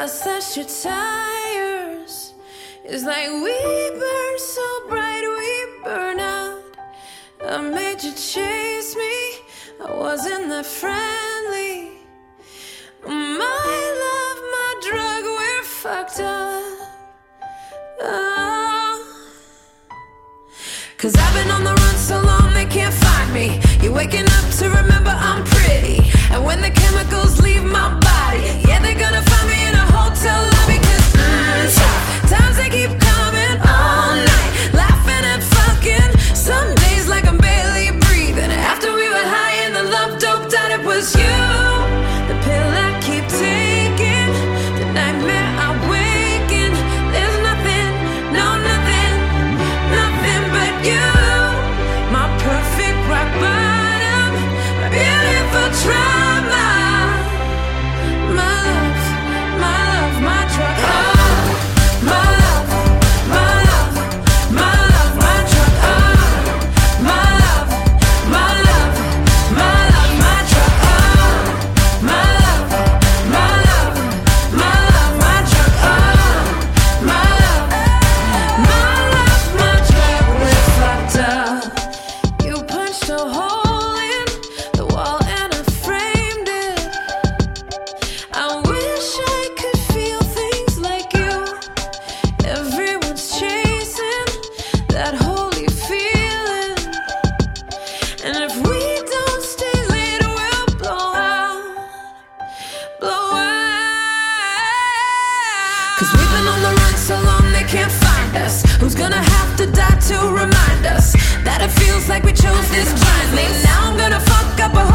I slashed your tires. It's like we burn so bright, we burn out. I made you chase me. I wasn't that friendly. My love, my drug, we're fucked up. Oh. Cause I've been on the run so long they can't find me. You're waking up to remember I'm pretty. And when the chemicals leave my body, yeah, they're gonna find me in a hotel mm, times they keep coming all night. Laughing and fucking. Some days like I'm barely breathing. After we were high and the love doped out, it was you. Cause we've been on the run so long they can't find us. Who's gonna have to die to remind us that it feels like we chose this blindly? Now I'm gonna fuck up a